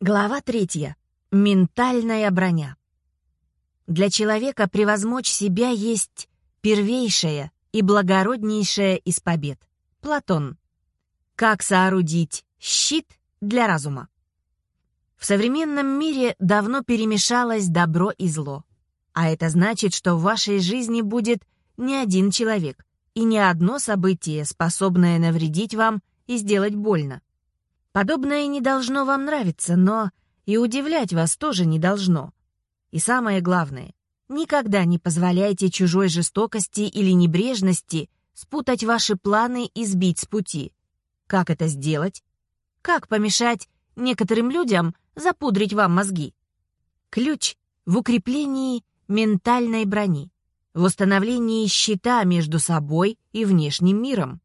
Глава третья. Ментальная броня. Для человека превозмочь себя есть первейшая и благороднейшая из побед. Платон. Как соорудить щит для разума? В современном мире давно перемешалось добро и зло. А это значит, что в вашей жизни будет не один человек и не одно событие, способное навредить вам и сделать больно. Подобное не должно вам нравиться, но и удивлять вас тоже не должно. И самое главное, никогда не позволяйте чужой жестокости или небрежности спутать ваши планы и сбить с пути. Как это сделать? Как помешать некоторым людям запудрить вам мозги? Ключ в укреплении ментальной брони, в установлении щита между собой и внешним миром.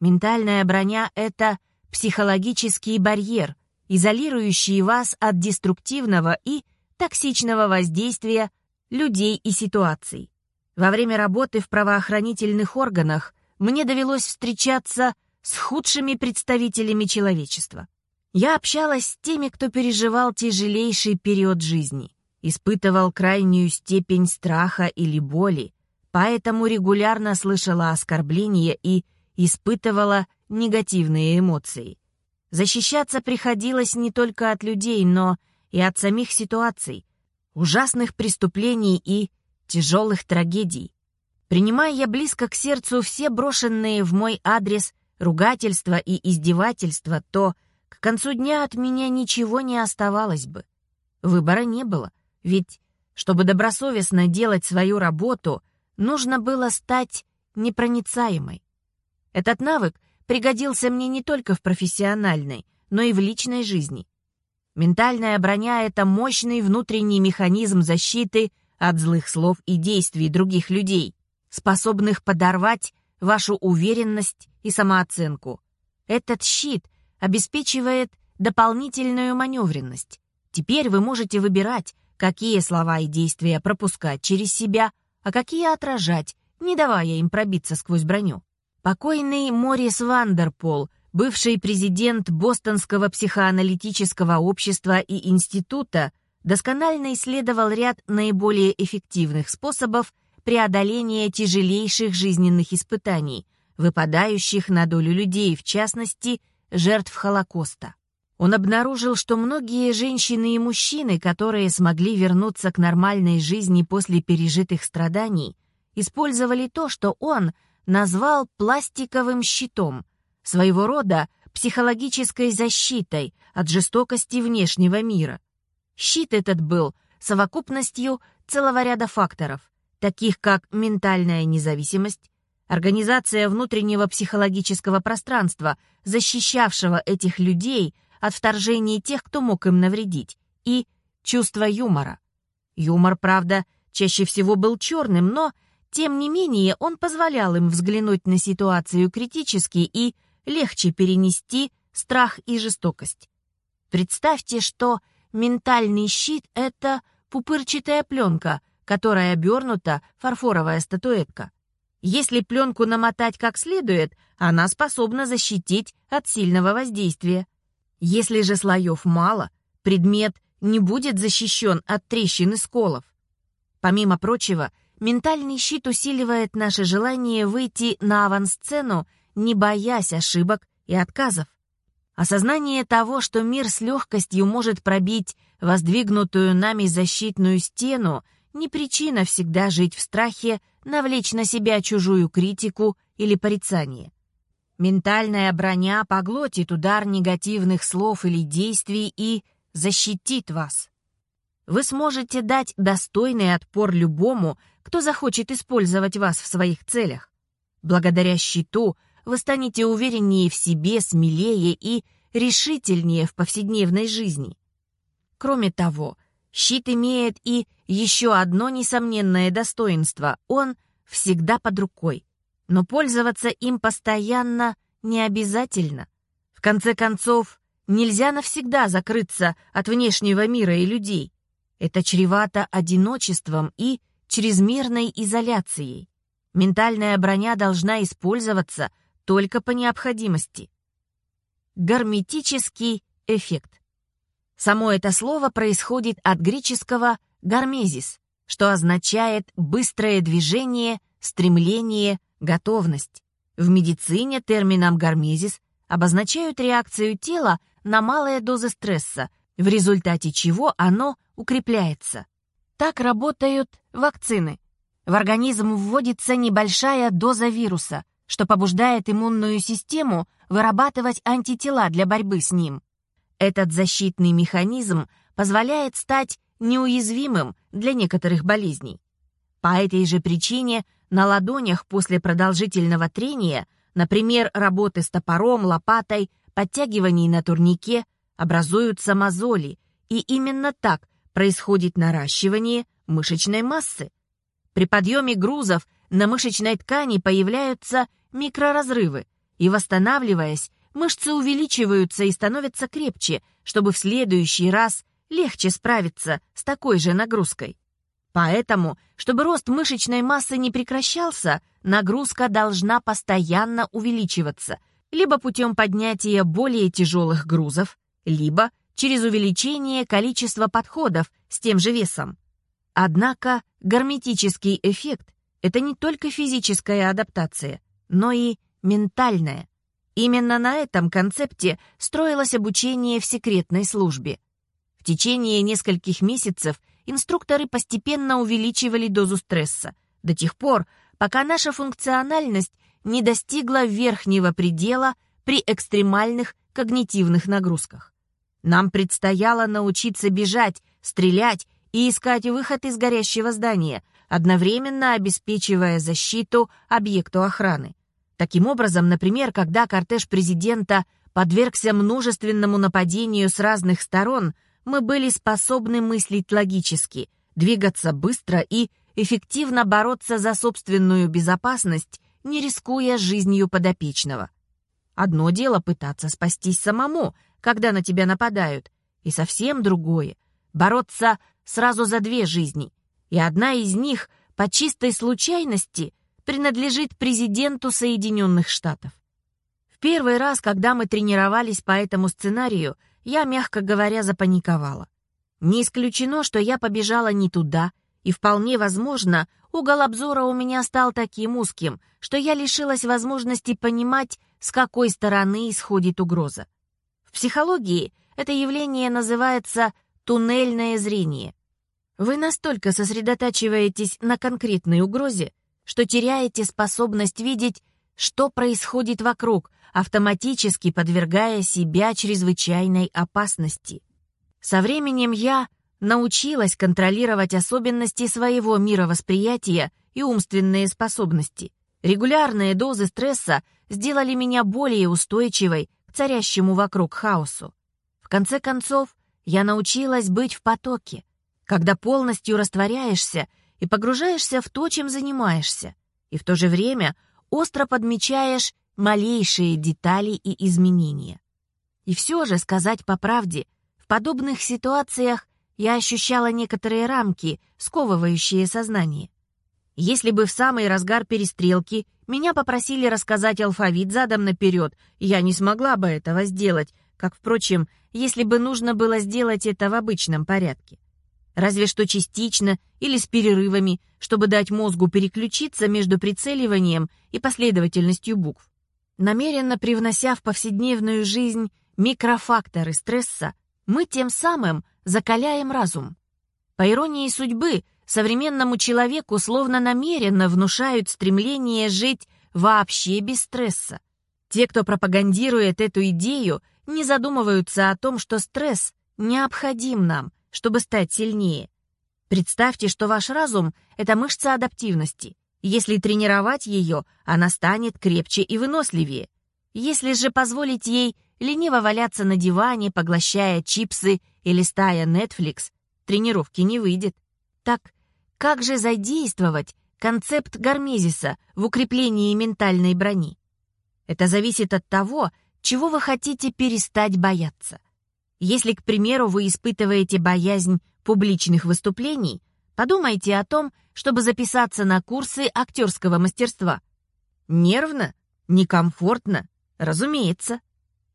Ментальная броня — это психологический барьер, изолирующий вас от деструктивного и токсичного воздействия людей и ситуаций. Во время работы в правоохранительных органах мне довелось встречаться с худшими представителями человечества. Я общалась с теми, кто переживал тяжелейший период жизни, испытывал крайнюю степень страха или боли, поэтому регулярно слышала оскорбления и испытывала негативные эмоции. Защищаться приходилось не только от людей, но и от самих ситуаций, ужасных преступлений и тяжелых трагедий. Принимая я близко к сердцу все брошенные в мой адрес ругательства и издевательства, то к концу дня от меня ничего не оставалось бы. Выбора не было, ведь, чтобы добросовестно делать свою работу, нужно было стать непроницаемой. Этот навык пригодился мне не только в профессиональной, но и в личной жизни. Ментальная броня — это мощный внутренний механизм защиты от злых слов и действий других людей, способных подорвать вашу уверенность и самооценку. Этот щит обеспечивает дополнительную маневренность. Теперь вы можете выбирать, какие слова и действия пропускать через себя, а какие отражать, не давая им пробиться сквозь броню. Покойный Морис Вандерпол, бывший президент Бостонского психоаналитического общества и института, досконально исследовал ряд наиболее эффективных способов преодоления тяжелейших жизненных испытаний, выпадающих на долю людей, в частности, жертв Холокоста. Он обнаружил, что многие женщины и мужчины, которые смогли вернуться к нормальной жизни после пережитых страданий, использовали то, что он – назвал пластиковым щитом, своего рода психологической защитой от жестокости внешнего мира. Щит этот был совокупностью целого ряда факторов, таких как ментальная независимость, организация внутреннего психологического пространства, защищавшего этих людей от вторжения тех, кто мог им навредить, и чувство юмора. Юмор, правда, чаще всего был черным, но тем не менее, он позволял им взглянуть на ситуацию критически и легче перенести страх и жестокость. Представьте, что ментальный щит — это пупырчатая пленка, которая обернута фарфоровая статуэтка. Если пленку намотать как следует, она способна защитить от сильного воздействия. Если же слоев мало, предмет не будет защищен от трещин и сколов. Помимо прочего, Ментальный щит усиливает наше желание выйти на авансцену, не боясь ошибок и отказов. Осознание того, что мир с легкостью может пробить воздвигнутую нами защитную стену, не причина всегда жить в страхе, навлечь на себя чужую критику или порицание. Ментальная броня поглотит удар негативных слов или действий и защитит вас. Вы сможете дать достойный отпор любому, кто захочет использовать вас в своих целях. Благодаря щиту вы станете увереннее в себе, смелее и решительнее в повседневной жизни. Кроме того, щит имеет и еще одно несомненное достоинство – он всегда под рукой. Но пользоваться им постоянно не обязательно. В конце концов, нельзя навсегда закрыться от внешнего мира и людей. Это чревато одиночеством и чрезмерной изоляцией. Ментальная броня должна использоваться только по необходимости. Гарметический эффект. Само это слово происходит от греческого «гармезис», что означает «быстрое движение», «стремление», «готовность». В медицине термином «гармезис» обозначают реакцию тела на малые дозы стресса, в результате чего оно укрепляется. Так работают вакцины. В организм вводится небольшая доза вируса, что побуждает иммунную систему вырабатывать антитела для борьбы с ним. Этот защитный механизм позволяет стать неуязвимым для некоторых болезней. По этой же причине на ладонях после продолжительного трения, например, работы с топором, лопатой, подтягиваний на турнике, образуются мозоли, и именно так происходит наращивание мышечной массы. При подъеме грузов на мышечной ткани появляются микроразрывы, и, восстанавливаясь, мышцы увеличиваются и становятся крепче, чтобы в следующий раз легче справиться с такой же нагрузкой. Поэтому, чтобы рост мышечной массы не прекращался, нагрузка должна постоянно увеличиваться, либо путем поднятия более тяжелых грузов, либо через увеличение количества подходов с тем же весом. Однако гарметический эффект – это не только физическая адаптация, но и ментальная. Именно на этом концепте строилось обучение в секретной службе. В течение нескольких месяцев инструкторы постепенно увеличивали дозу стресса, до тех пор, пока наша функциональность не достигла верхнего предела при экстремальных когнитивных нагрузках. Нам предстояло научиться бежать, стрелять и искать выход из горящего здания, одновременно обеспечивая защиту объекту охраны. Таким образом, например, когда кортеж президента подвергся множественному нападению с разных сторон, мы были способны мыслить логически, двигаться быстро и эффективно бороться за собственную безопасность, не рискуя жизнью подопечного. Одно дело пытаться спастись самому, когда на тебя нападают, и совсем другое — бороться сразу за две жизни, и одна из них по чистой случайности принадлежит президенту Соединенных Штатов. В первый раз, когда мы тренировались по этому сценарию, я, мягко говоря, запаниковала. Не исключено, что я побежала не туда, и вполне возможно, угол обзора у меня стал таким узким, что я лишилась возможности понимать, с какой стороны исходит угроза психологии это явление называется туннельное зрение. Вы настолько сосредотачиваетесь на конкретной угрозе, что теряете способность видеть, что происходит вокруг, автоматически подвергая себя чрезвычайной опасности. Со временем я научилась контролировать особенности своего мировосприятия и умственные способности. Регулярные дозы стресса сделали меня более устойчивой царящему вокруг хаосу. В конце концов, я научилась быть в потоке, когда полностью растворяешься и погружаешься в то, чем занимаешься, и в то же время остро подмечаешь малейшие детали и изменения. И все же, сказать по правде, в подобных ситуациях я ощущала некоторые рамки, сковывающие сознание. Если бы в самый разгар перестрелки меня попросили рассказать алфавит задом наперед, я не смогла бы этого сделать, как, впрочем, если бы нужно было сделать это в обычном порядке. Разве что частично или с перерывами, чтобы дать мозгу переключиться между прицеливанием и последовательностью букв. Намеренно привнося в повседневную жизнь микрофакторы стресса, мы тем самым закаляем разум. По иронии судьбы, современному человеку словно намеренно внушают стремление жить вообще без стресса. Те, кто пропагандирует эту идею, не задумываются о том, что стресс необходим нам, чтобы стать сильнее. Представьте, что ваш разум — это мышца адаптивности. Если тренировать ее, она станет крепче и выносливее. Если же позволить ей лениво валяться на диване, поглощая чипсы и листая Netflix, тренировки не выйдет. Так как же задействовать концепт гармезиса в укреплении ментальной брони? Это зависит от того, чего вы хотите перестать бояться. Если, к примеру, вы испытываете боязнь публичных выступлений, подумайте о том, чтобы записаться на курсы актерского мастерства. Нервно? Некомфортно? Разумеется.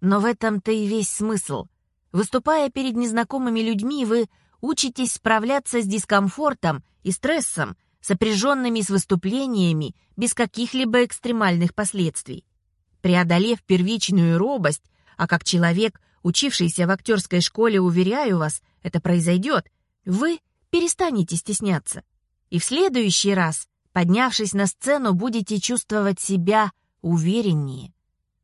Но в этом-то и весь смысл. Выступая перед незнакомыми людьми, вы учитесь справляться с дискомфортом и стрессом, сопряженными с выступлениями без каких-либо экстремальных последствий. Преодолев первичную робость, а как человек, учившийся в актерской школе, уверяю вас, это произойдет, вы перестанете стесняться. И в следующий раз, поднявшись на сцену, будете чувствовать себя увереннее.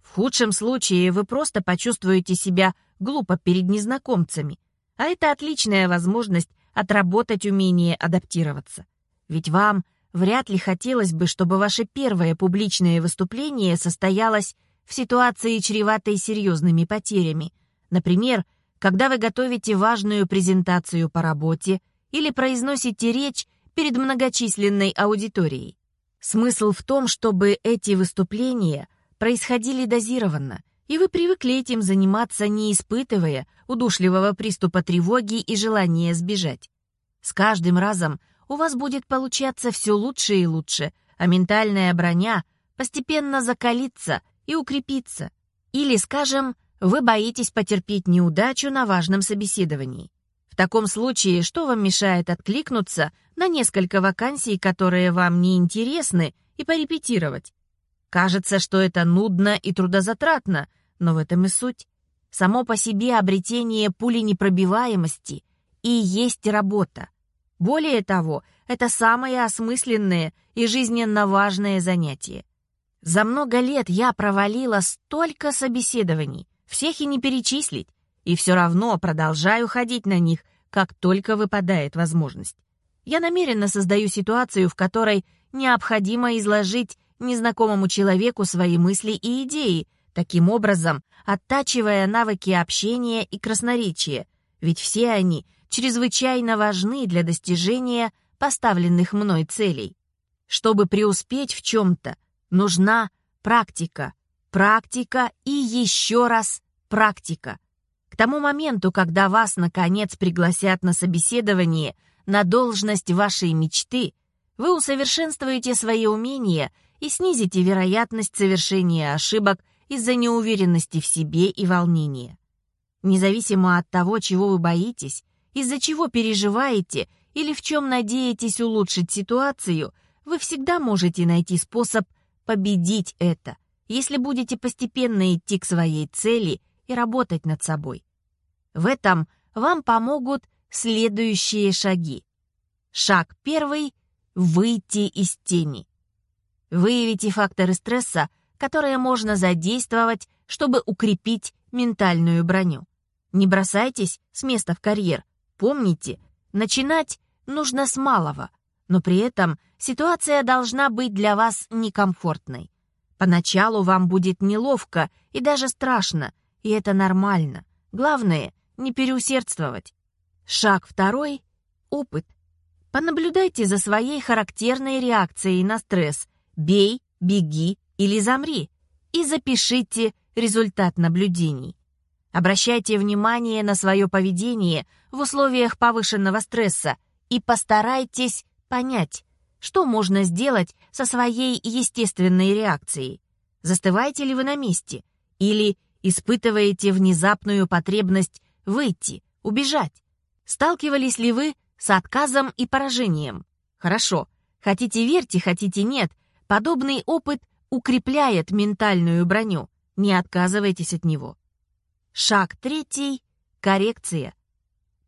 В худшем случае вы просто почувствуете себя глупо перед незнакомцами, а это отличная возможность отработать умение адаптироваться. Ведь вам вряд ли хотелось бы, чтобы ваше первое публичное выступление состоялось в ситуации, чреватой серьезными потерями. Например, когда вы готовите важную презентацию по работе или произносите речь перед многочисленной аудиторией. Смысл в том, чтобы эти выступления происходили дозированно, и вы привыкли этим заниматься, не испытывая удушливого приступа тревоги и желания сбежать. С каждым разом у вас будет получаться все лучше и лучше, а ментальная броня постепенно закалится и укрепится. Или, скажем, вы боитесь потерпеть неудачу на важном собеседовании. В таком случае, что вам мешает откликнуться на несколько вакансий, которые вам не интересны, и порепетировать? Кажется, что это нудно и трудозатратно, но в этом и суть. Само по себе обретение пули непробиваемости и есть работа. Более того, это самое осмысленное и жизненно важное занятие. За много лет я провалила столько собеседований, всех и не перечислить, и все равно продолжаю ходить на них, как только выпадает возможность. Я намеренно создаю ситуацию, в которой необходимо изложить незнакомому человеку свои мысли и идеи, таким образом оттачивая навыки общения и красноречия, ведь все они чрезвычайно важны для достижения поставленных мной целей. Чтобы преуспеть в чем-то, нужна практика, практика и еще раз практика. К тому моменту, когда вас, наконец, пригласят на собеседование на должность вашей мечты, вы усовершенствуете свои умения и снизите вероятность совершения ошибок из-за неуверенности в себе и волнения. Независимо от того, чего вы боитесь, из-за чего переживаете или в чем надеетесь улучшить ситуацию, вы всегда можете найти способ победить это, если будете постепенно идти к своей цели и работать над собой. В этом вам помогут следующие шаги. Шаг первый — выйти из тени. Выявите факторы стресса, которые можно задействовать, чтобы укрепить ментальную броню. Не бросайтесь с места в карьер. Помните, начинать нужно с малого, но при этом ситуация должна быть для вас некомфортной. Поначалу вам будет неловко и даже страшно, и это нормально. Главное — не переусердствовать. Шаг второй — опыт. Понаблюдайте за своей характерной реакцией на стресс. Бей, беги или замри. И запишите результат наблюдений. Обращайте внимание на свое поведение в условиях повышенного стресса и постарайтесь понять, что можно сделать со своей естественной реакцией. Застываете ли вы на месте? Или испытываете внезапную потребность выйти, убежать? Сталкивались ли вы с отказом и поражением? Хорошо. Хотите верьте, хотите нет. Подобный опыт укрепляет ментальную броню. Не отказывайтесь от него. Шаг третий — коррекция.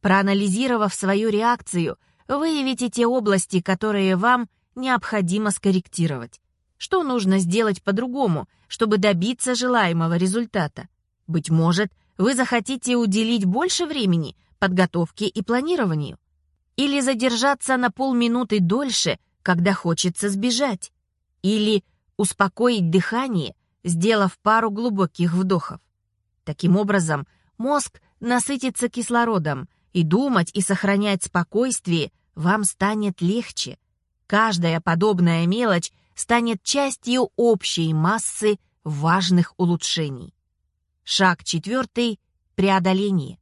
Проанализировав свою реакцию, выявите те области, которые вам необходимо скорректировать. Что нужно сделать по-другому, чтобы добиться желаемого результата? Быть может, вы захотите уделить больше времени подготовке и планированию? Или задержаться на полминуты дольше, когда хочется сбежать? Или успокоить дыхание, сделав пару глубоких вдохов? Таким образом, мозг насытится кислородом, и думать и сохранять спокойствие вам станет легче. Каждая подобная мелочь станет частью общей массы важных улучшений. Шаг четвертый — преодоление.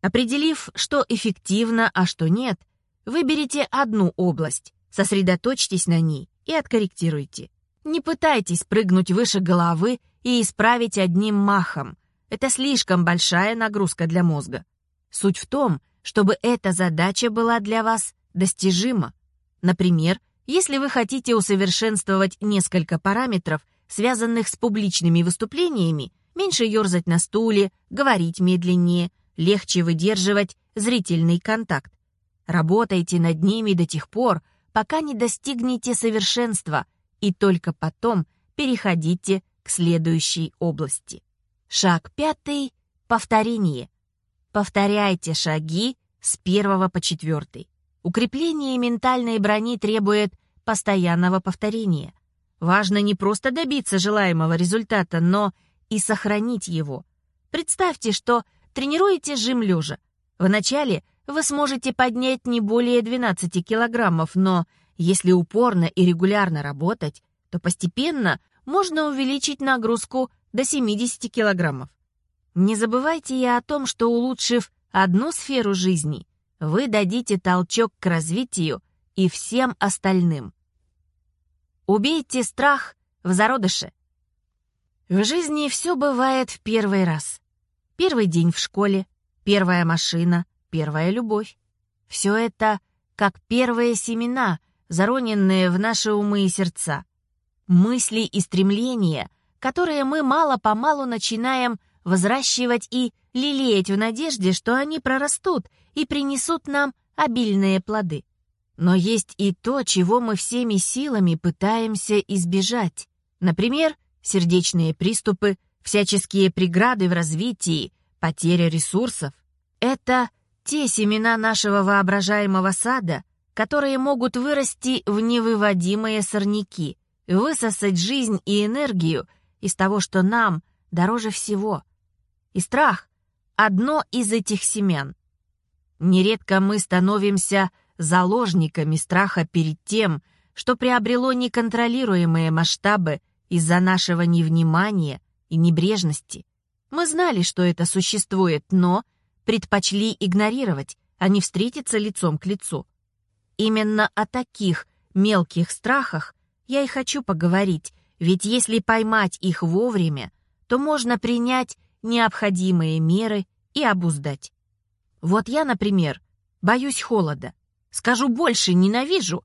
Определив, что эффективно, а что нет, выберите одну область, сосредоточьтесь на ней и откорректируйте. Не пытайтесь прыгнуть выше головы и исправить одним махом. это слишком большая нагрузка для мозга. Суть в том, чтобы эта задача была для вас достижима. Например, если вы хотите усовершенствовать несколько параметров, связанных с публичными выступлениями, меньше ерзать на стуле, говорить медленнее, легче выдерживать зрительный контакт. Работайте над ними до тех пор, пока не достигнете совершенства, и только потом переходите к следующей области. Шаг пятый — повторение. Повторяйте шаги с первого по четвертый. Укрепление ментальной брони требует постоянного повторения. Важно не просто добиться желаемого результата, но и сохранить его. Представьте, что тренируете жим лежа. Вначале вы сможете поднять не более 12 килограммов, но если упорно и регулярно работать, то постепенно можно увеличить нагрузку до 70 килограммов. Не забывайте и о том, что улучшив одну сферу жизни, вы дадите толчок к развитию и всем остальным. Убейте страх в зародыше. В жизни все бывает в первый раз. Первый день в школе, первая машина, первая любовь. Все это как первые семена, зароненные в наши умы и сердца. Мысли и стремления, которые мы мало-помалу начинаем взращивать и лелеять в надежде, что они прорастут и принесут нам обильные плоды. Но есть и то, чего мы всеми силами пытаемся избежать. Например, сердечные приступы, всяческие преграды в развитии, потеря ресурсов. Это те семена нашего воображаемого сада, которые могут вырасти в невыводимые сорняки, высосать жизнь и энергию из того, что нам дороже всего. И страх — одно из этих семян. Нередко мы становимся заложниками страха перед тем, что приобрело неконтролируемые масштабы из-за нашего невнимания и небрежности. Мы знали, что это существует, но предпочли игнорировать, а не встретиться лицом к лицу. Именно о таких мелких страхах я и хочу поговорить, ведь если поймать их вовремя, то можно принять необходимые меры и обуздать. Вот я, например, боюсь холода. Скажу больше, ненавижу.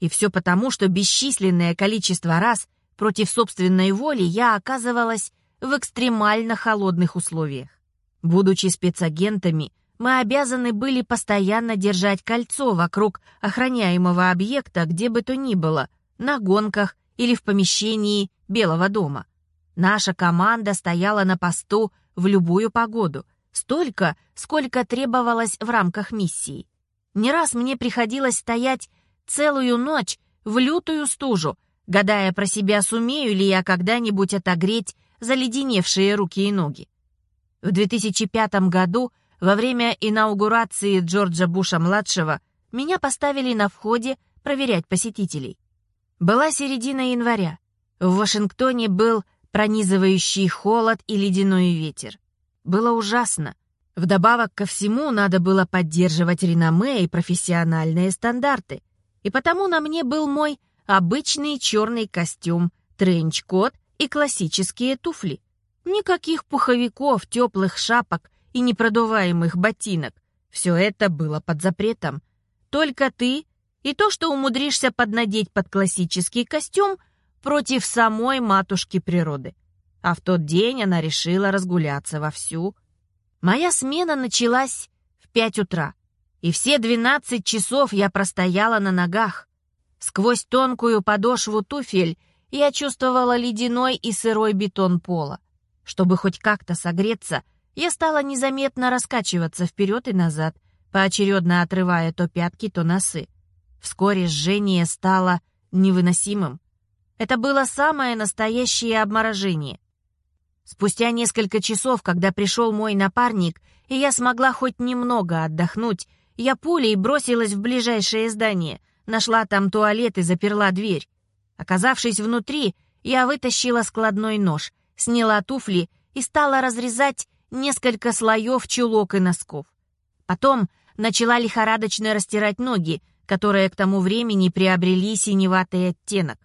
И все потому, что бесчисленное количество раз против собственной воли я оказывалась в экстремально холодных условиях. Будучи спецагентами, мы обязаны были постоянно держать кольцо вокруг охраняемого объекта, где бы то ни было, на гонках или в помещении Белого дома. Наша команда стояла на посту в любую погоду, столько, сколько требовалось в рамках миссии. Не раз мне приходилось стоять целую ночь в лютую стужу, гадая про себя, сумею ли я когда-нибудь отогреть заледеневшие руки и ноги. В 2005 году, во время инаугурации Джорджа Буша-младшего, меня поставили на входе проверять посетителей. Была середина января. В Вашингтоне был пронизывающий холод и ледяной ветер. Было ужасно. Вдобавок ко всему надо было поддерживать реноме и профессиональные стандарты. И потому на мне был мой обычный черный костюм, тренч-кот и классические туфли. Никаких пуховиков, теплых шапок и непродуваемых ботинок. Все это было под запретом. Только ты и то, что умудришься поднадеть под классический костюм против самой матушки природы. А в тот день она решила разгуляться вовсю. Моя смена началась в пять утра, и все двенадцать часов я простояла на ногах. Сквозь тонкую подошву туфель я чувствовала ледяной и сырой бетон пола. Чтобы хоть как-то согреться, я стала незаметно раскачиваться вперед и назад, поочередно отрывая то пятки, то носы. Вскоре жжение стало невыносимым. Это было самое настоящее обморожение. Спустя несколько часов, когда пришел мой напарник, и я смогла хоть немного отдохнуть, я пулей бросилась в ближайшее здание, нашла там туалет и заперла дверь. Оказавшись внутри, я вытащила складной нож, сняла туфли и стала разрезать несколько слоев чулок и носков. Потом начала лихорадочно растирать ноги, которые к тому времени приобрели синеватый оттенок.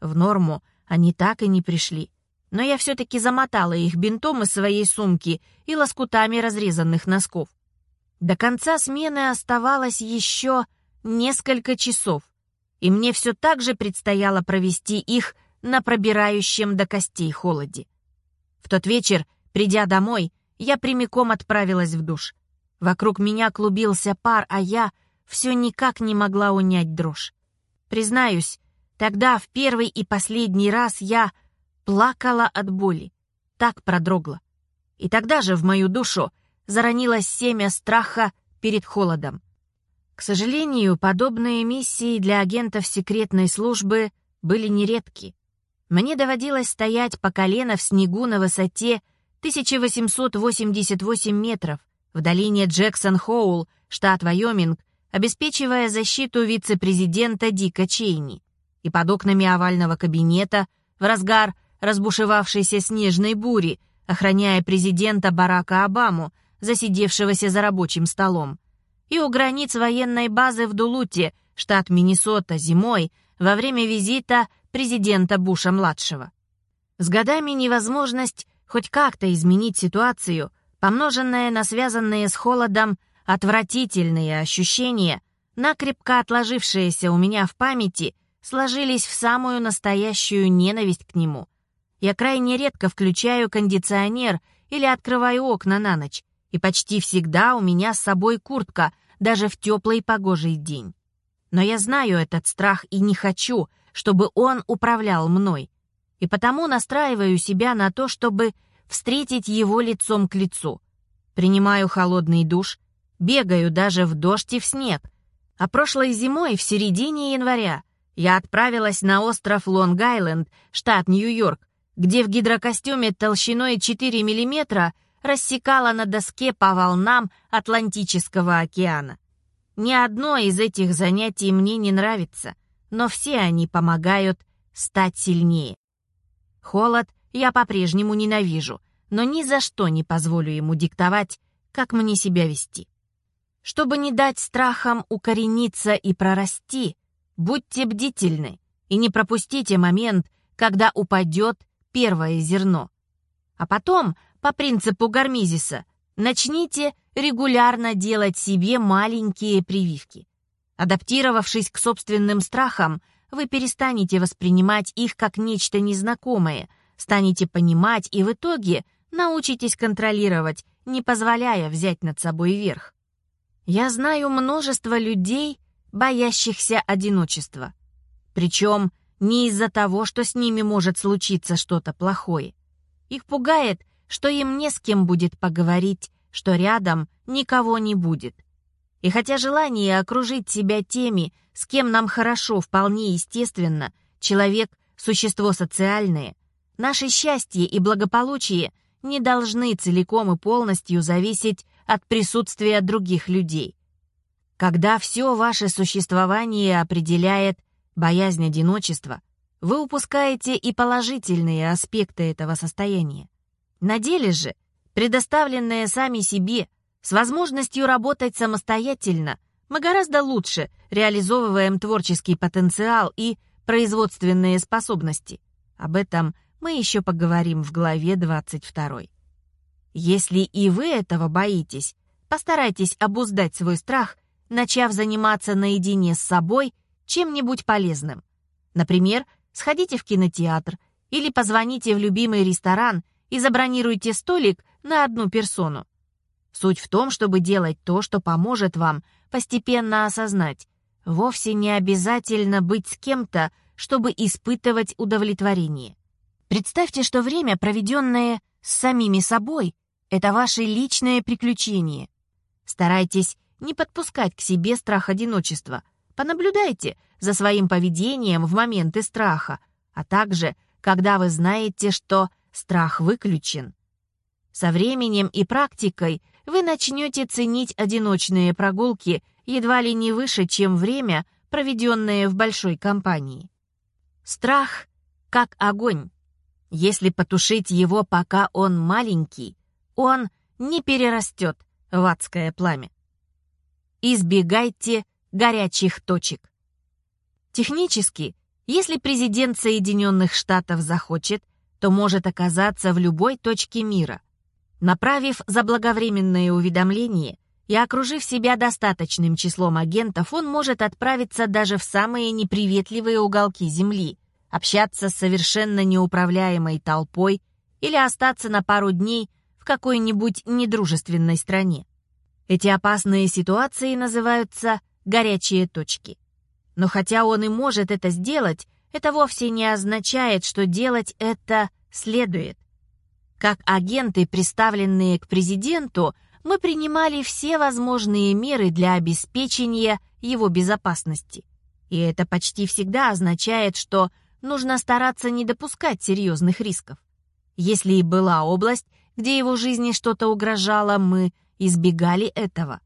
В норму они так и не пришли. но я все-таки замотала их бинтом из своей сумки и лоскутами разрезанных носков. До конца смены оставалось еще несколько часов, и мне все так же предстояло провести их на пробирающем до костей холоде. В тот вечер, придя домой, я прямиком отправилась в душ. Вокруг меня клубился пар, а я все никак не могла унять дрожь. Признаюсь, тогда в первый и последний раз я плакала от боли, так продрогла. И тогда же в мою душу заронилось семя страха перед холодом. К сожалению, подобные миссии для агентов секретной службы были нередки. Мне доводилось стоять по колено в снегу на высоте 1888 метров в долине Джексон-Хоул, штат Вайоминг, обеспечивая защиту вице-президента Дика Чейни. И под окнами овального кабинета в разгар разбушевавшейся снежной бури, охраняя президента Барака Обаму, засидевшегося за рабочим столом и у границ военной базы в Дулуте, штат Миннесота, зимой, во время визита президента Буша-младшего. С годами невозможность хоть как-то изменить ситуацию, помноженная на связанные с холодом отвратительные ощущения, накрепко отложившиеся у меня в памяти, сложились в самую настоящую ненависть к нему. Я крайне редко включаю кондиционер или открываю окна на ночь, и почти всегда у меня с собой куртка, даже в теплый погожий день. Но я знаю этот страх и не хочу, чтобы он управлял мной. И потому настраиваю себя на то, чтобы встретить его лицом к лицу. Принимаю холодный душ, бегаю даже в дождь и в снег. А прошлой зимой, в середине января, я отправилась на остров Лонг-Айленд, штат Нью-Йорк, где в гидрокостюме толщиной 4 миллиметра рассекала на доске по волнам Атлантического океана. Ни одно из этих занятий мне не нравится, но все они помогают стать сильнее. Холод я по-прежнему ненавижу, но ни за что не позволю ему диктовать, как мне себя вести. Чтобы не дать страхам укорениться и прорасти, будьте бдительны и не пропустите момент, когда упадет первое зерно. А потом по принципу Гармизиса, начните регулярно делать себе маленькие прививки. Адаптировавшись к собственным страхам, вы перестанете воспринимать их как нечто незнакомое, станете понимать и в итоге научитесь контролировать, не позволяя взять над собой верх. Я знаю множество людей, боящихся одиночества. Причем не из-за того, что с ними может случиться что-то плохое. Их пугает что им не с кем будет поговорить, что рядом никого не будет. И хотя желание окружить себя теми, с кем нам хорошо, вполне естественно, человек — существо социальное, наше счастье и благополучие не должны целиком и полностью зависеть от присутствия других людей. Когда все ваше существование определяет боязнь одиночества, вы упускаете и положительные аспекты этого состояния. На деле же, предоставленные сами себе, с возможностью работать самостоятельно, мы гораздо лучше реализовываем творческий потенциал и производственные способности. Об этом мы еще поговорим в главе 22. Если и вы этого боитесь, постарайтесь обуздать свой страх, начав заниматься наедине с собой чем-нибудь полезным. Например, сходите в кинотеатр или позвоните в любимый ресторан и забронируйте столик на одну персону. Суть в том, чтобы делать то, что поможет вам постепенно осознать. Вовсе не обязательно быть с кем-то, чтобы испытывать удовлетворение. Представьте, что время, проведенное с самими собой, это ваше личное приключение. Старайтесь не подпускать к себе страх одиночества. Понаблюдайте за своим поведением в моменты страха, а также, когда вы знаете, что страх выключен. Со временем и практикой вы начнете ценить одиночные прогулки едва ли не выше, чем время, проведенное в большой компании. Страх как огонь. Если потушить его, пока он маленький, он не перерастет в адское пламя. Избегайте горячих точек. Технически, если президент Соединенных Штатов захочет, то может оказаться в любой точке мира. Направив заблаговременное уведомление и окружив себя достаточным числом агентов, он может отправиться даже в самые неприветливые уголки Земли, общаться с совершенно неуправляемой толпой или остаться на пару дней в какой-нибудь недружественной стране. Эти опасные ситуации называются «горячие точки». Но хотя он и может это сделать, это вовсе не означает, что делать это следует. Как агенты, представленные к президенту, мы принимали все возможные меры для обеспечения его безопасности. И это почти всегда означает, что нужно стараться не допускать серьезных рисков. Если и была область, где его жизни что-то угрожало, мы избегали этого.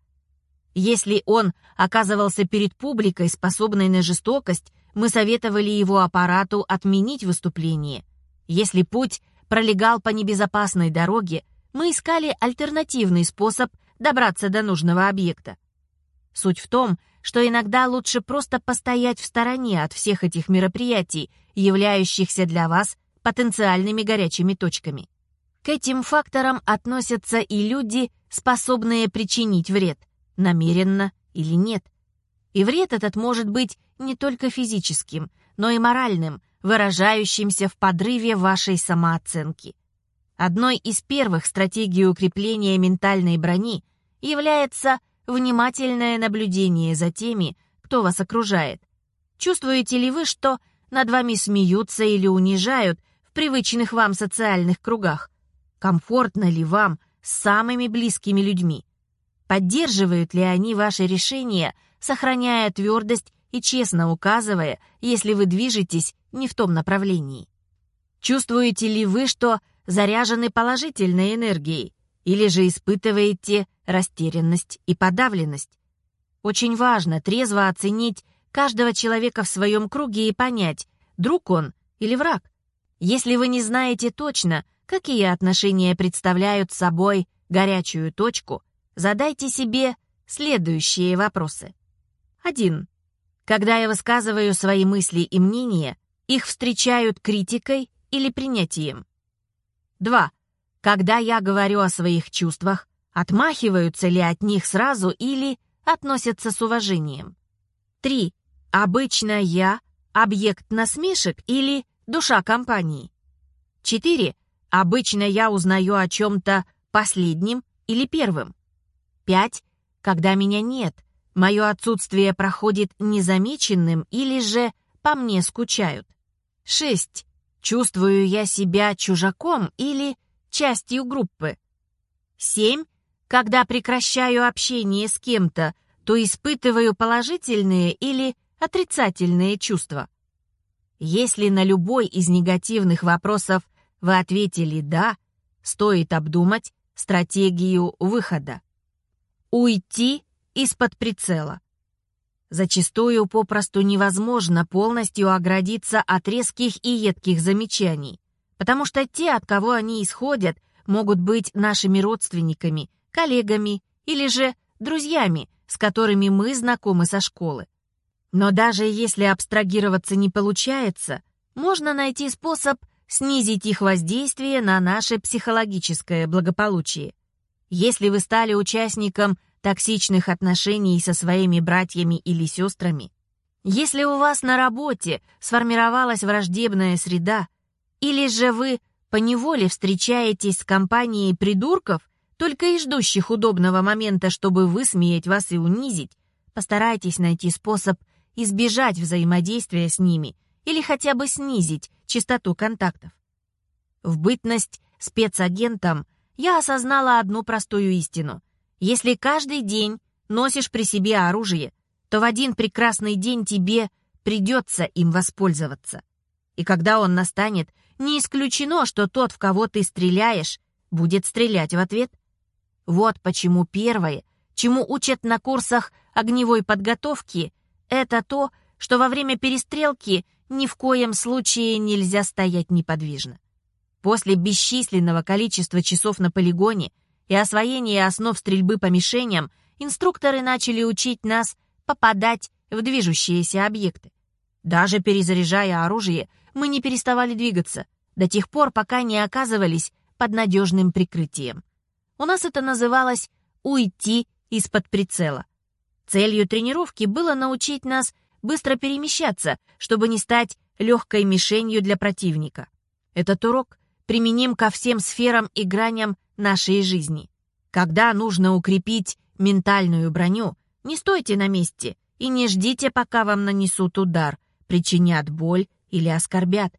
Если он оказывался перед публикой, способной на жестокость, мы советовали его аппарату отменить выступление. Если путь пролегал по небезопасной дороге, мы искали альтернативный способ добраться до нужного объекта. Суть в том, что иногда лучше просто постоять в стороне от всех этих мероприятий, являющихся для вас потенциальными горячими точками. К этим факторам относятся и люди, способные причинить вред, намеренно или нет. И вред этот может быть не только физическим, но и моральным, выражающимся в подрыве вашей самооценки. Одной из первых стратегий укрепления ментальной брони является внимательное наблюдение за теми, кто вас окружает. Чувствуете ли вы, что над вами смеются или унижают в привычных вам социальных кругах? Комфортно ли вам с самыми близкими людьми? Поддерживают ли они ваши решения, сохраняя твердость и честно указывая, если вы движетесь не в том направлении? Чувствуете ли вы, что заряжены положительной энергией, или же испытываете растерянность и подавленность? Очень важно трезво оценить каждого человека в своем круге и понять, друг он или враг. Если вы не знаете точно, какие отношения представляют собой горячую точку, задайте себе следующие вопросы. 1. Когда я высказываю свои мысли и мнения, их встречают критикой или принятием. 2. Когда я говорю о своих чувствах, отмахиваются ли от них сразу или относятся с уважением. 3. Обычно я — объект насмешек или душа компании. 4. Обычно я узнаю о чем-то последним или первым. 5. Когда меня нет, мое отсутствие проходит незамеченным или же по мне скучают. 6. Чувствую я себя чужаком или частью группы. 7. Когда прекращаю общение с кем-то, то испытываю положительные или отрицательные чувства. Если на любой из негативных вопросов вы ответили «да», стоит обдумать стратегию выхода. Уйти из-под прицела. Зачастую попросту невозможно полностью оградиться от резких и едких замечаний, потому что те, от кого они исходят, могут быть нашими родственниками, коллегами или же друзьями, с которыми мы знакомы со школы. Но даже если абстрагироваться не получается, можно найти способ снизить их воздействие на наше психологическое благополучие. Если вы стали участником токсичных отношений со своими братьями или сестрами, если у вас на работе сформировалась враждебная среда, или же вы поневоле встречаетесь с компанией придурков, только и ждущих удобного момента, чтобы высмеять вас и унизить, постарайтесь найти способ избежать взаимодействия с ними или хотя бы снизить частоту контактов. В бытность спецагентом я осознала одну простую истину. Если каждый день носишь при себе оружие, то в один прекрасный день тебе придется им воспользоваться. И когда он настанет, не исключено, что тот, в кого ты стреляешь, будет стрелять в ответ. Вот почему первое, чему учат на курсах огневой подготовки, это то, что во время перестрелки ни в коем случае нельзя стоять неподвижно. После бесчисленного количества часов на полигоне и освоения основ стрельбы по мишеням инструкторы начали учить нас попадать в движущиеся объекты. Даже перезаряжая оружие, мы не переставали двигаться, до тех пор, пока не оказывались под надежным прикрытием. У нас это называлось «уйти из-под прицела». Целью тренировки было научить нас быстро перемещаться, чтобы не стать легкой мишенью для противника. Этот урок применим ко всем сферам и граням нашей жизни. Когда нужно укрепить ментальную броню, не стойте на месте и не ждите, пока вам нанесут удар, причинят боль или оскорбят.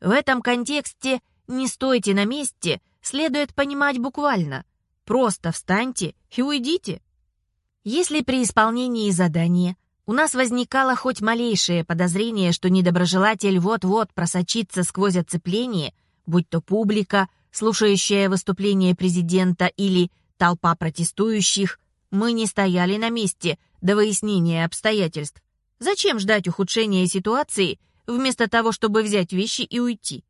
В этом контексте «не стойте на месте» следует понимать буквально. Просто встаньте и уйдите. Если при исполнении задания у нас возникало хоть малейшее подозрение, что недоброжелатель вот-вот просочится сквозь оцепление, будь то публика, слушающая выступление президента или толпа протестующих, мы не стояли на месте до выяснения обстоятельств. Зачем ждать ухудшения ситуации, вместо того, чтобы взять вещи и уйти?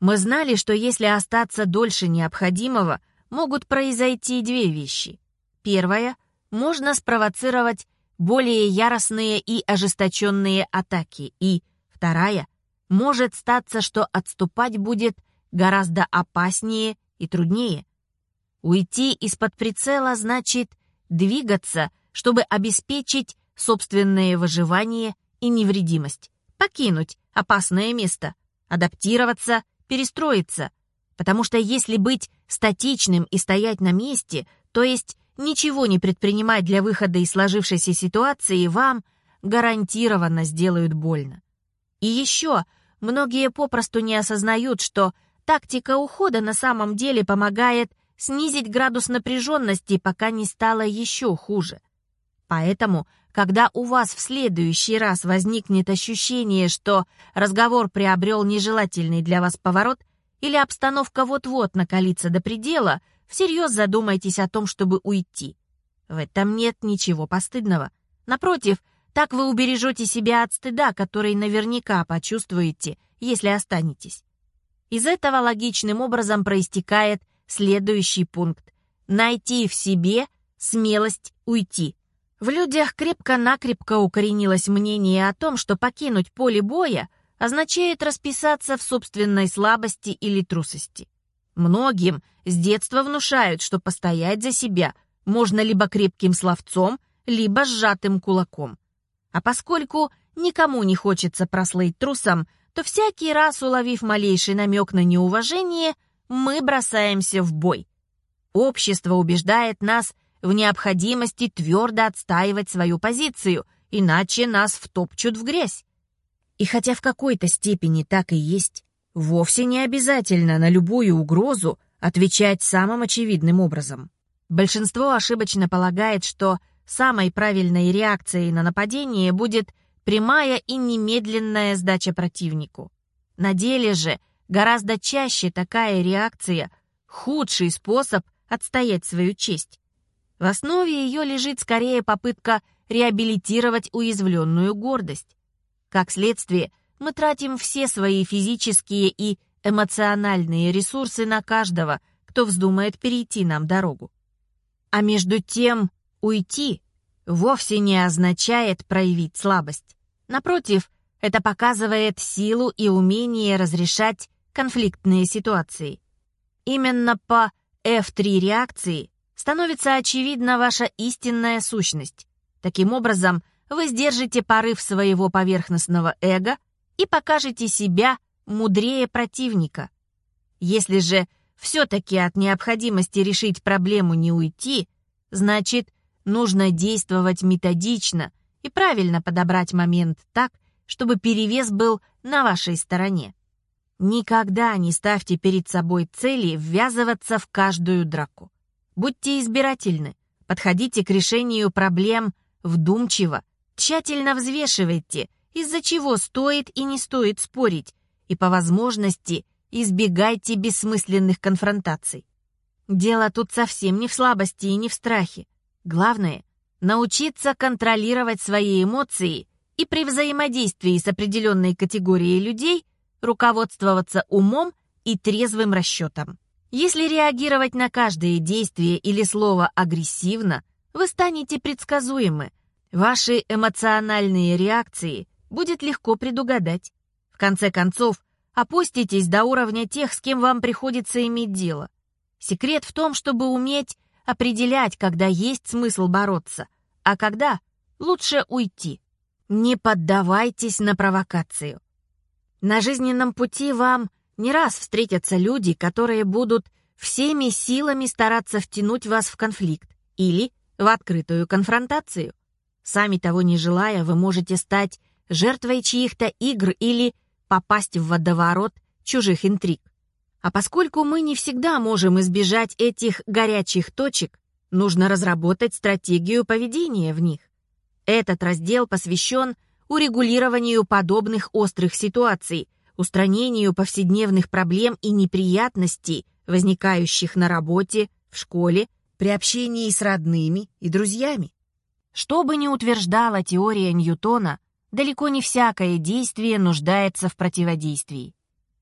Мы знали, что если остаться дольше необходимого, могут произойти две вещи. Первая можно спровоцировать более яростные и ожесточенные атаки, и, вторая, может статься, что отступать будет гораздо опаснее и труднее. Уйти из-под прицела значит двигаться, чтобы обеспечить собственное выживание и невредимость, покинуть опасное место, адаптироваться, перестроиться. Потому что если быть статичным и стоять на месте, то есть ничего не предпринимать для выхода из сложившейся ситуации, вам гарантированно сделают больно. И еще многие попросту не осознают, что тактика ухода на самом деле помогает снизить градус напряженности, пока не стало еще хуже. Поэтому, когда у вас в следующий раз возникнет ощущение, что разговор приобрел нежелательный для вас поворот или обстановка вот-вот накалится до предела – всерьез задумайтесь о том, чтобы уйти. В этом нет ничего постыдного. Напротив, так вы убережете себя от стыда, который наверняка почувствуете, если останетесь. Из этого логичным образом проистекает следующий пункт. Найти в себе смелость уйти. В людях крепко-накрепко укоренилось мнение о том, что покинуть поле боя означает расписаться в собственной слабости или трусости. Многим с детства внушают, что постоять за себя можно либо крепким словцом, либо сжатым кулаком. А поскольку никому не хочется прослыть трусом, то всякий раз, уловив малейший намек на неуважение, мы бросаемся в бой. Общество убеждает нас в необходимости твердо отстаивать свою позицию, иначе нас втопчут в грязь. И хотя в какой-то степени так и есть, Вовсе не обязательно на любую угрозу отвечать самым очевидным образом. Большинство ошибочно полагает, что самой правильной реакцией на нападение будет прямая и немедленная сдача противнику. На деле же гораздо чаще такая реакция – худший способ отстоять свою честь. В основе ее лежит скорее попытка реабилитировать уязвленную гордость. Как следствие – мы тратим все свои физические и эмоциональные ресурсы на каждого, кто вздумает перейти нам дорогу. А между тем, уйти вовсе не означает проявить слабость. Напротив, это показывает силу и умение разрешать конфликтные ситуации. Именно по F3 реакции становится очевидна ваша истинная сущность. Таким образом, вы сдержите порыв своего поверхностного эго и покажете себя мудрее противника. Если же все-таки от необходимости решить проблему не уйти, значит, нужно действовать методично и правильно подобрать момент так, чтобы перевес был на вашей стороне. Никогда не ставьте перед собой цели ввязываться в каждую драку. Будьте избирательны, подходите к решению проблем вдумчиво, тщательно взвешивайте – из-за чего стоит и не стоит спорить, и по возможности избегайте бессмысленных конфронтаций. Дело тут совсем не в слабости и не в страхе. Главное — научиться контролировать свои эмоции и при взаимодействии с определенной категорией людей руководствоваться умом и трезвым расчетом. Если реагировать на каждое действие или слово агрессивно, вы станете предсказуемы. Ваши эмоциональные реакции будет легко предугадать. В конце концов, опуститесь до уровня тех, с кем вам приходится иметь дело. Секрет в том, чтобы уметь определять, когда есть смысл бороться, а когда лучше уйти. Не поддавайтесь на провокацию. На жизненном пути вам не раз встретятся люди, которые будут всеми силами стараться втянуть вас в конфликт или в открытую конфронтацию. Сами того не желая, вы можете стать жертвой чьих-то игр или попасть в водоворот чужих интриг. А поскольку мы не всегда можем избежать этих горячих точек, нужно разработать стратегию поведения в них. Этот раздел посвящен урегулированию подобных острых ситуаций, устранению повседневных проблем и неприятностей, возникающих на работе, в школе, при общении с родными и друзьями. Что бы ни утверждала теория Ньютона, далеко не всякое действие нуждается в противодействии.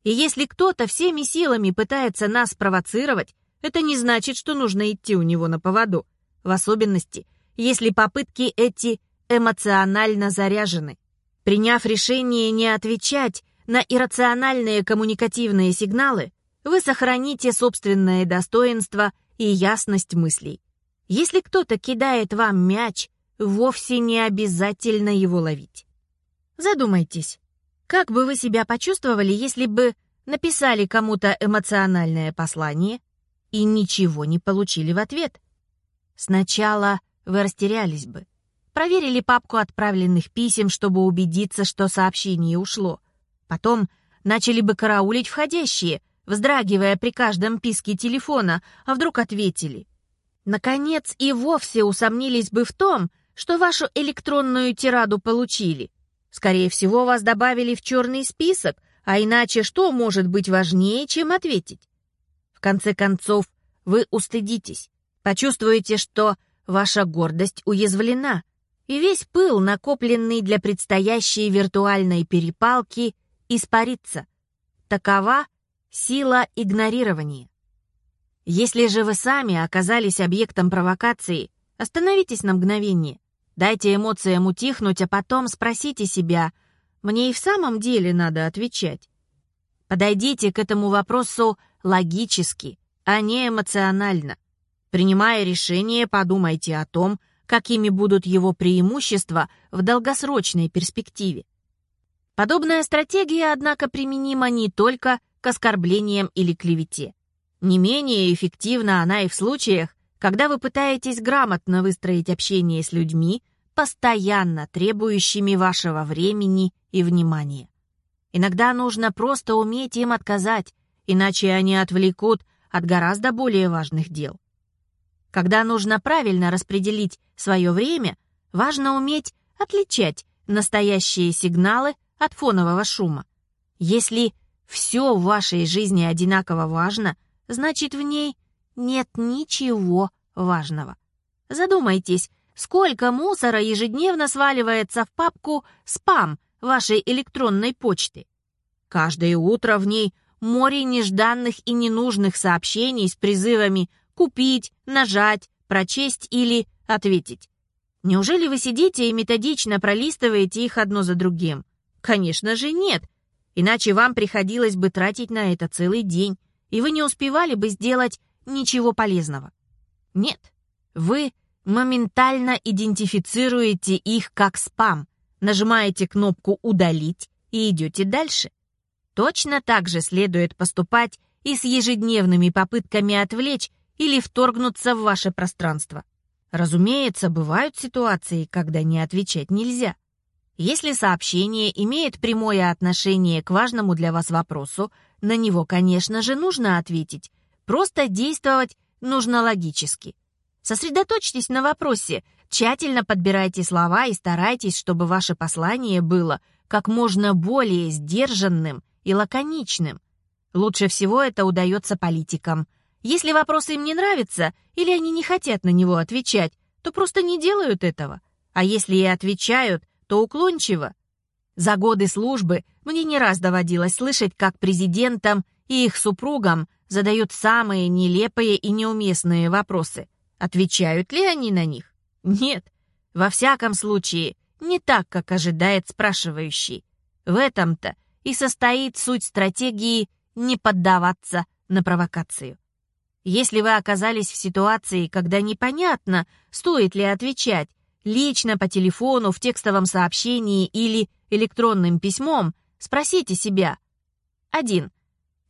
И если кто-то всеми силами пытается нас провоцировать, это не значит, что нужно идти у него на поводу. В особенности, если попытки эти эмоционально заряжены. Приняв решение не отвечать на иррациональные коммуникативные сигналы, вы сохраните собственное достоинство и ясность мыслей. Если кто-то кидает вам мяч, вовсе не обязательно его ловить. Задумайтесь, как бы вы себя почувствовали, если бы написали кому-то эмоциональное послание и ничего не получили в ответ? Сначала вы растерялись бы, проверили папку отправленных писем, чтобы убедиться, что сообщение ушло. Потом начали бы караулить входящие, вздрагивая при каждом писке телефона, а вдруг ответили. Наконец, и вовсе усомнились бы в том, что вашу электронную тираду получили. Скорее всего, вас добавили в черный список, а иначе что может быть важнее, чем ответить? В конце концов, вы устыдитесь, почувствуете, что ваша гордость уязвлена, и весь пыл, накопленный для предстоящей виртуальной перепалки, испарится. Такова сила игнорирования. Если же вы сами оказались объектом провокации, остановитесь на мгновение, дайте эмоциям утихнуть, а потом спросите себя, мне и в самом деле надо отвечать. Подойдите к этому вопросу логически, а не эмоционально. Принимая решение, подумайте о том, какими будут его преимущества в долгосрочной перспективе. Подобная стратегия, однако, применима не только к оскорблениям или клевете. Не менее эффективна она и в случаях, когда вы пытаетесь грамотно выстроить общение с людьми, постоянно требующими вашего времени и внимания. Иногда нужно просто уметь им отказать, иначе они отвлекут от гораздо более важных дел. Когда нужно правильно распределить свое время, важно уметь отличать настоящие сигналы от фонового шума. Если все в вашей жизни одинаково важно, значит в ней нет ничего важного. Задумайтесь, сколько мусора ежедневно сваливается в папку «Спам» вашей электронной почты. Каждое утро в ней море нежданных и ненужных сообщений с призывами купить, нажать, прочесть или ответить. Неужели вы сидите и методично пролистываете их одно за другим? Конечно же нет. Иначе вам приходилось бы тратить на это целый день, и вы не успевали бы сделать ничего полезного. Нет, вы моментально идентифицируете их как спам, нажимаете кнопку «Удалить» и идете дальше. Точно так же следует поступать и с ежедневными попытками отвлечь или вторгнуться в ваше пространство. Разумеется, бывают ситуации, когда не отвечать нельзя. Если сообщение имеет прямое отношение к важному для вас вопросу, на него, конечно же, нужно ответить. Просто действовать нужно логически. Сосредоточьтесь на вопросе, тщательно подбирайте слова и старайтесь, чтобы ваше послание было как можно более сдержанным и лаконичным. Лучше всего это удается политикам – если вопрос им не нравится или они не хотят на него отвечать, то просто не делают этого. А если и отвечают, то уклончиво. За годы службы мне не раз доводилось слышать, как президентам и их супругам задают самые нелепые и неуместные вопросы. Отвечают ли они на них? Нет. Во всяком случае, не так, как ожидает спрашивающий. В этом-то и состоит суть стратегии не поддаваться на провокацию. Если вы оказались в ситуации, когда непонятно, стоит ли отвечать, лично по телефону, в текстовом сообщении или электронным письмом, спросите себя. 1.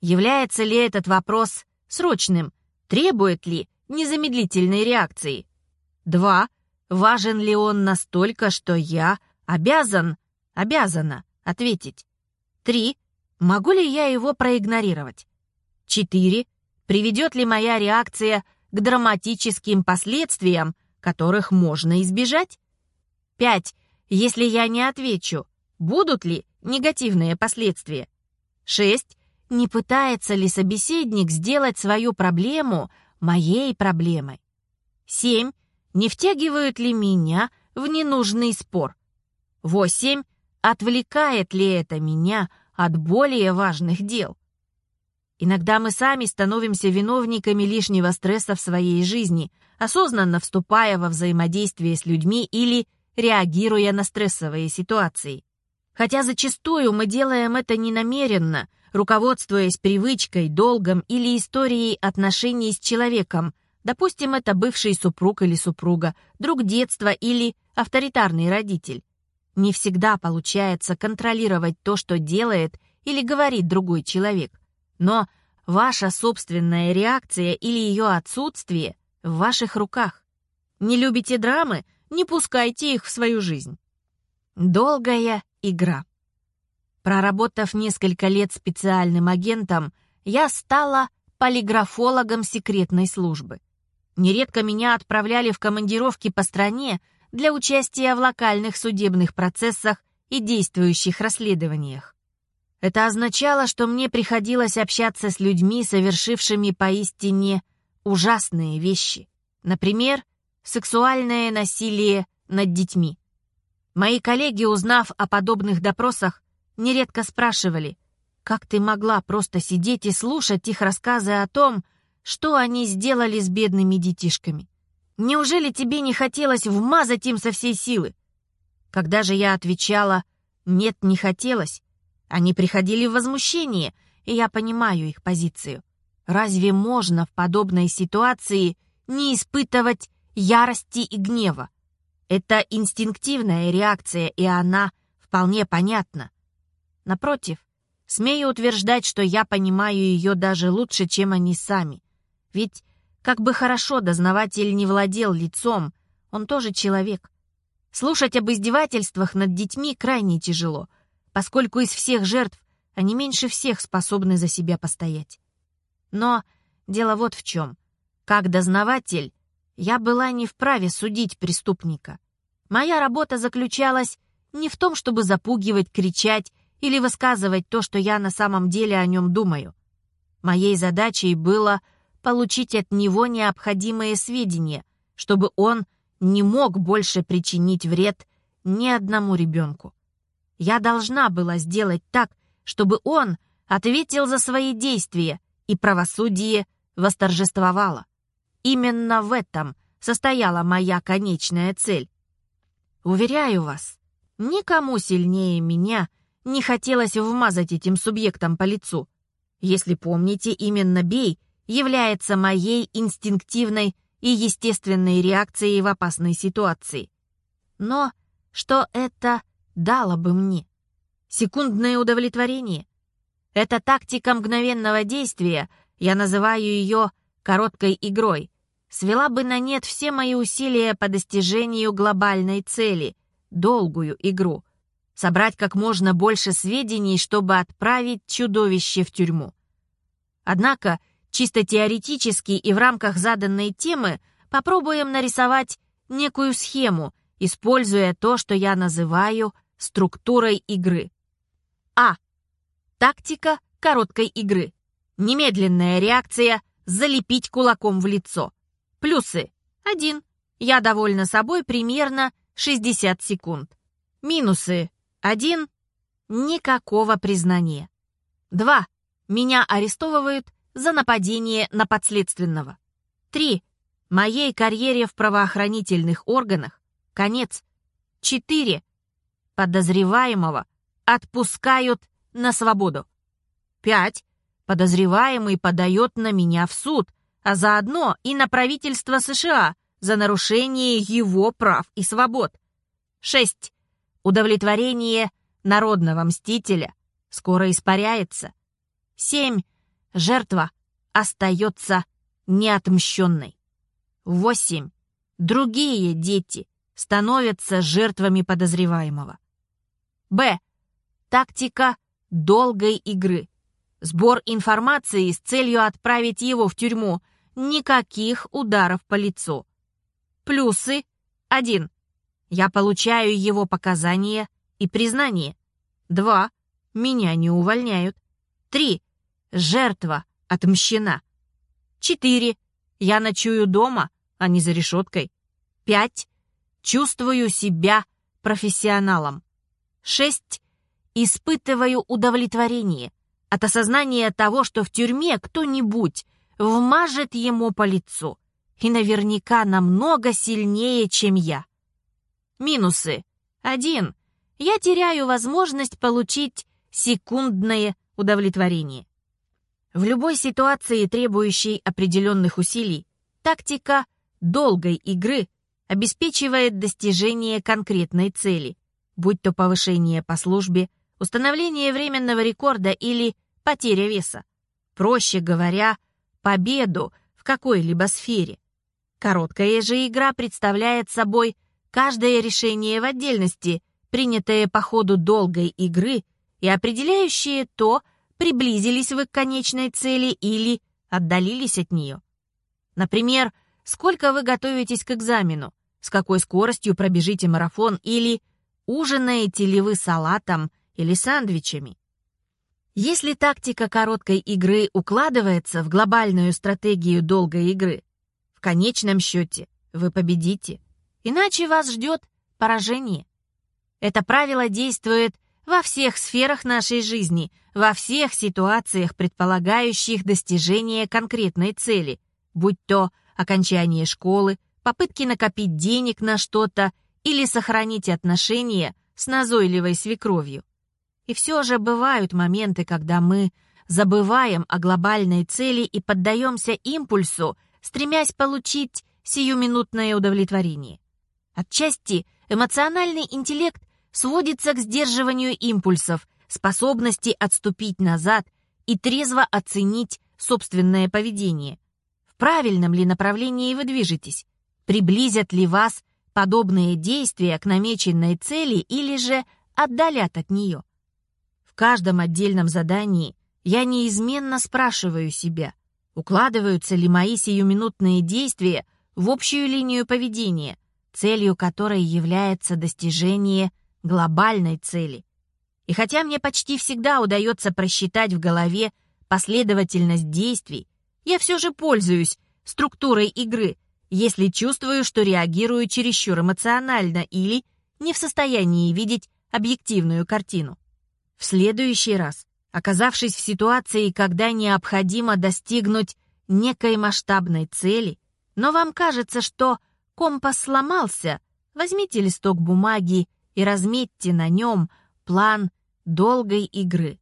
Является ли этот вопрос срочным? Требует ли незамедлительной реакции? 2. Важен ли он настолько, что я обязан, обязана ответить? 3. Могу ли я его проигнорировать? 4. Приведет ли моя реакция к драматическим последствиям, которых можно избежать? 5. Если я не отвечу, будут ли негативные последствия? 6. Не пытается ли собеседник сделать свою проблему моей проблемой? 7. Не втягивают ли меня в ненужный спор? 8. Отвлекает ли это меня от более важных дел? Иногда мы сами становимся виновниками лишнего стресса в своей жизни, осознанно вступая во взаимодействие с людьми или реагируя на стрессовые ситуации. Хотя зачастую мы делаем это ненамеренно, руководствуясь привычкой, долгом или историей отношений с человеком, допустим, это бывший супруг или супруга, друг детства или авторитарный родитель. Не всегда получается контролировать то, что делает или говорит другой человек. Но ваша собственная реакция или ее отсутствие в ваших руках. Не любите драмы? Не пускайте их в свою жизнь. Долгая игра. Проработав несколько лет специальным агентом, я стала полиграфологом секретной службы. Нередко меня отправляли в командировки по стране для участия в локальных судебных процессах и действующих расследованиях. Это означало, что мне приходилось общаться с людьми, совершившими поистине ужасные вещи. Например, сексуальное насилие над детьми. Мои коллеги, узнав о подобных допросах, нередко спрашивали, как ты могла просто сидеть и слушать их рассказы о том, что они сделали с бедными детишками? Неужели тебе не хотелось вмазать им со всей силы? Когда же я отвечала «нет, не хотелось», они приходили в возмущение, и я понимаю их позицию. Разве можно в подобной ситуации не испытывать ярости и гнева? Это инстинктивная реакция, и она вполне понятна. Напротив, смею утверждать, что я понимаю ее даже лучше, чем они сами. Ведь как бы хорошо дознаватель не владел лицом, он тоже человек. Слушать об издевательствах над детьми крайне тяжело — поскольку из всех жертв они меньше всех способны за себя постоять. Но дело вот в чем. Как дознаватель, я была не вправе судить преступника. Моя работа заключалась не в том, чтобы запугивать, кричать или высказывать то, что я на самом деле о нем думаю. Моей задачей было получить от него необходимые сведения, чтобы он не мог больше причинить вред ни одному ребенку. Я должна была сделать так, чтобы он ответил за свои действия, и правосудие восторжествовало. Именно в этом состояла моя конечная цель. Уверяю вас, никому сильнее меня не хотелось вмазать этим субъектом по лицу. Если помните, именно бей является моей инстинктивной и естественной реакцией в опасной ситуации. Но что это дало бы мне? Секундное удовлетворение? Это тактика мгновенного действия, я называю ее короткой игрой, свела бы на нет все мои усилия по достижению глобальной цели, долгую игру, собрать как можно больше сведений, чтобы отправить чудовище в тюрьму. Однако, чисто теоретически и в рамках заданной темы попробуем нарисовать некую схему, используя то, что я называю структурой игры. А. Тактика короткой игры. Немедленная реакция «залепить кулаком в лицо». Плюсы. 1. Я довольна собой примерно 60 секунд. Минусы. 1. Никакого признания. 2. Меня арестовывают за нападение на подследственного. 3. Моей карьере в правоохранительных органах конец. 4 подозреваемого отпускают на свободу. 5. Подозреваемый подает на меня в суд, а заодно и на правительство США за нарушение его прав и свобод. 6. Удовлетворение народного мстителя скоро испаряется. 7. Жертва остается неотмщенной. 8. Другие дети становятся жертвами подозреваемого. Б. Тактика долгой игры. Сбор информации с целью отправить его в тюрьму. Никаких ударов по лицу. Плюсы. 1. Я получаю его показания и признание. 2. Меня не увольняют. 3. Жертва отмщена. 4. Я ночую дома, а не за решеткой. 5. Чувствую себя профессионалом. 6. Испытываю удовлетворение от осознания того, что в тюрьме кто-нибудь вмажет ему по лицу. И наверняка намного сильнее, чем я. Минусы. 1. Я теряю возможность получить секундное удовлетворение. В любой ситуации, требующей определенных усилий, тактика долгой игры обеспечивает достижение конкретной цели, будь то повышение по службе, установление временного рекорда или потеря веса. Проще говоря, победу в какой-либо сфере. Короткая же игра представляет собой каждое решение в отдельности, принятое по ходу долгой игры и определяющее то, приблизились вы к конечной цели или отдалились от нее. Например, сколько вы готовитесь к экзамену, с какой скоростью пробежите марафон или ужинаете ли вы салатом или сэндвичами. Если тактика короткой игры укладывается в глобальную стратегию долгой игры, в конечном счете вы победите, иначе вас ждет поражение. Это правило действует во всех сферах нашей жизни, во всех ситуациях, предполагающих достижение конкретной цели, будь то окончание школы, попытки накопить денег на что-то или сохранить отношения с назойливой свекровью. И все же бывают моменты, когда мы забываем о глобальной цели и поддаемся импульсу, стремясь получить сиюминутное удовлетворение. Отчасти эмоциональный интеллект сводится к сдерживанию импульсов, способности отступить назад и трезво оценить собственное поведение. В правильном ли направлении вы движетесь? Приблизят ли вас подобные действия к намеченной цели или же отдалят от нее? В каждом отдельном задании я неизменно спрашиваю себя, укладываются ли мои сиюминутные действия в общую линию поведения, целью которой является достижение глобальной цели. И хотя мне почти всегда удается просчитать в голове последовательность действий, я все же пользуюсь структурой игры, если чувствую, что реагирую чересчур эмоционально или не в состоянии видеть объективную картину. В следующий раз, оказавшись в ситуации, когда необходимо достигнуть некой масштабной цели, но вам кажется, что компас сломался, возьмите листок бумаги и разметьте на нем план долгой игры.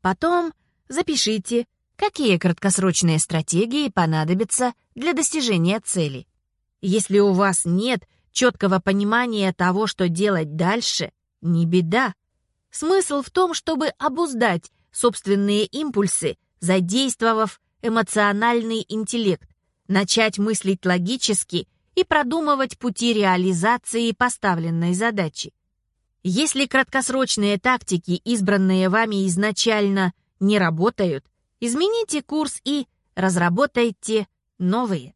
Потом запишите, какие краткосрочные стратегии понадобятся для достижения цели. Если у вас нет четкого понимания того, что делать дальше, не беда. Смысл в том, чтобы обуздать собственные импульсы, задействовав эмоциональный интеллект, начать мыслить логически и продумывать пути реализации поставленной задачи. Если краткосрочные тактики, избранные вами изначально, не работают, измените курс и разработайте новые.